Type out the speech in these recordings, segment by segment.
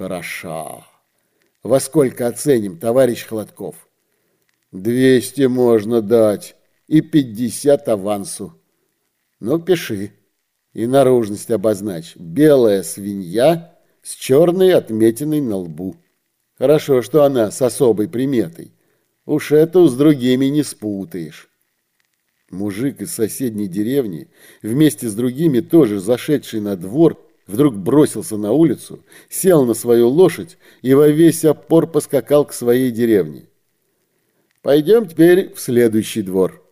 Хороша. Во сколько оценим, товарищ Холодков? Двести можно дать и пятьдесят авансу. Ну, пиши. И наружность обозначь. Белая свинья с черной отметиной на лбу. Хорошо, что она с особой приметой. Уж эту с другими не спутаешь. Мужик из соседней деревни, вместе с другими тоже зашедший на двор, вдруг бросился на улицу, сел на свою лошадь и во весь опор поскакал к своей деревне. Пойдем теперь в следующий двор.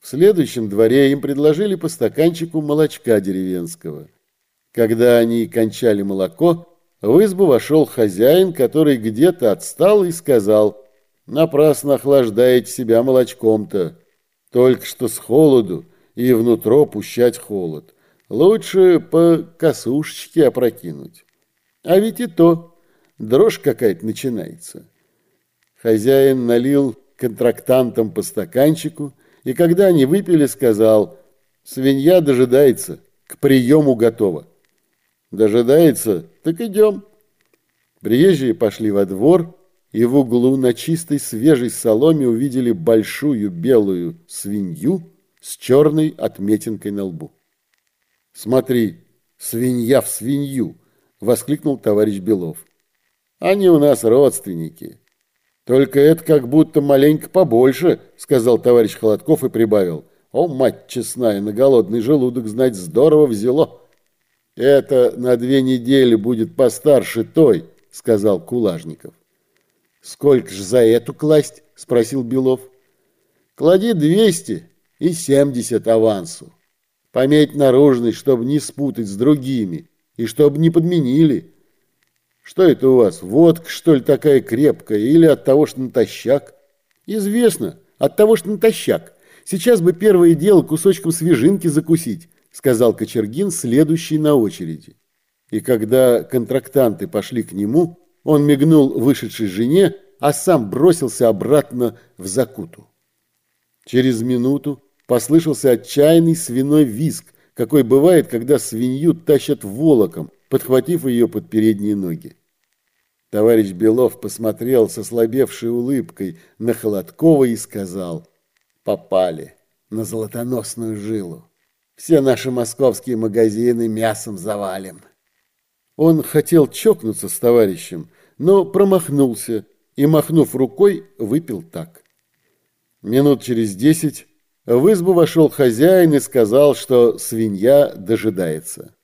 В следующем дворе им предложили по стаканчику молочка деревенского. Когда они кончали молоко, в избу вошел хозяин, который где-то отстал и сказал, «Напрасно охлаждаете себя молочком-то, только что с холоду и внутро пущать холод. Лучше по косушечке опрокинуть. А ведь и то, дрожь какая-то начинается». Хозяин налил контрактантам по стаканчику, и когда они выпили, сказал, «Свинья дожидается, к приему готова». «Дожидается? Так идем». Приезжие пошли во двор, и в углу на чистой свежей соломе увидели большую белую свинью с черной отметинкой на лбу. «Смотри, свинья в свинью!» — воскликнул товарищ Белов. «Они у нас родственники. «Только это как будто маленько побольше», — сказал товарищ Холодков и прибавил. «О, мать честная, на голодный желудок, знать, здорово взяло». «Это на две недели будет постарше той», — сказал Кулажников. «Сколько ж за эту класть?» — спросил Белов. «Клади двести и семьдесят авансу. Пометь наружность, чтобы не спутать с другими, и чтобы не подменили». Что это у вас, водка, что ли, такая крепкая, или от того, что натощак? Известно, от того, что натощак. Сейчас бы первое дело кусочком свежинки закусить, сказал Кочергин, следующий на очереди. И когда контрактанты пошли к нему, он мигнул вышедшей жене, а сам бросился обратно в закуту. Через минуту послышался отчаянный свиной визг, какой бывает, когда свинью тащат волоком, подхватив ее под передние ноги. Товарищ Белов посмотрел со слабевшей улыбкой на Холодкова и сказал, «Попали на золотоносную жилу. Все наши московские магазины мясом завалим». Он хотел чокнуться с товарищем, но промахнулся и, махнув рукой, выпил так. Минут через десять в избу вошел хозяин и сказал, что свинья дожидается.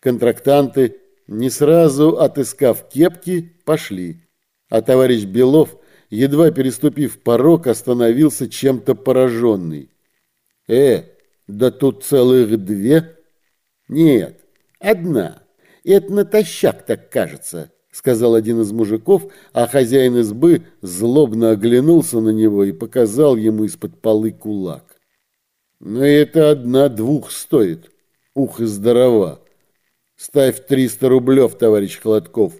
Контрактанты, не сразу отыскав кепки, пошли. А товарищ Белов, едва переступив порог, остановился чем-то пораженный. «Э, да тут целых две?» «Нет, одна. Это натощак так кажется», — сказал один из мужиков, а хозяин избы злобно оглянулся на него и показал ему из-под полы кулак. «Но это одна двух стоит. Ух и здорова!» Ставь 300 рублев, товарищ Холодков,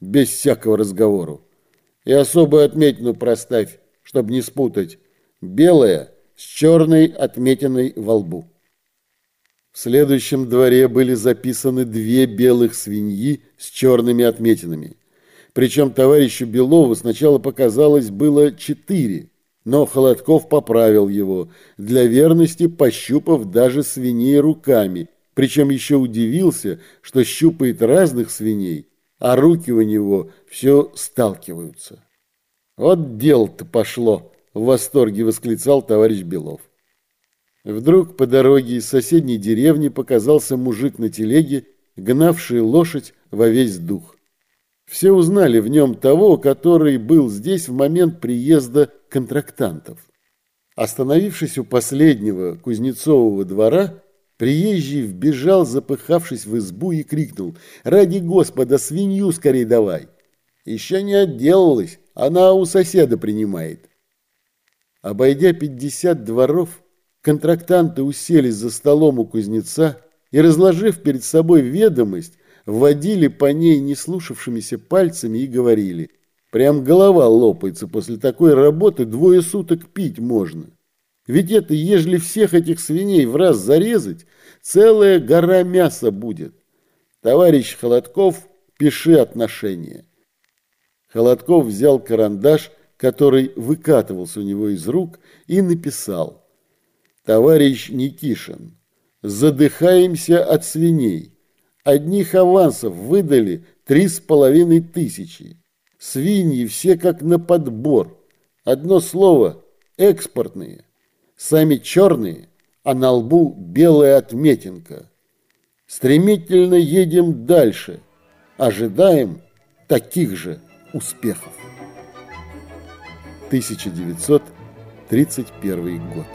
без всякого разговору. И особую отметину проставь, чтобы не спутать. Белая с черной отметиной во лбу. В следующем дворе были записаны две белых свиньи с черными отметинами. Причем товарищу Белову сначала показалось было четыре, но Холодков поправил его, для верности пощупав даже свиней руками причем еще удивился, что щупает разных свиней, а руки у него все сталкиваются. «Вот дело-то пошло!» – в восторге восклицал товарищ Белов. Вдруг по дороге из соседней деревни показался мужик на телеге, гнавший лошадь во весь дух. Все узнали в нем того, который был здесь в момент приезда контрактантов. Остановившись у последнего Кузнецового двора, Приезжий вбежал, запыхавшись в избу, и крикнул «Ради Господа, свинью скорей давай!» Еще не отделалась, она у соседа принимает. Обойдя пятьдесят дворов, контрактанты уселись за столом у кузнеца и, разложив перед собой ведомость, вводили по ней неслушавшимися пальцами и говорили «Прям голова лопается, после такой работы двое суток пить можно». Ведь это, ежели всех этих свиней в раз зарезать, целая гора мяса будет. Товарищ Холодков пиши отношения. Холодков взял карандаш, который выкатывался у него из рук, и написал. Товарищ Никишин, задыхаемся от свиней. Одних авансов выдали три с половиной тысячи. Свиньи все как на подбор. Одно слово – экспортные. Сами черные, а на лбу белая отметинка. Стремительно едем дальше. Ожидаем таких же успехов. 1931 год.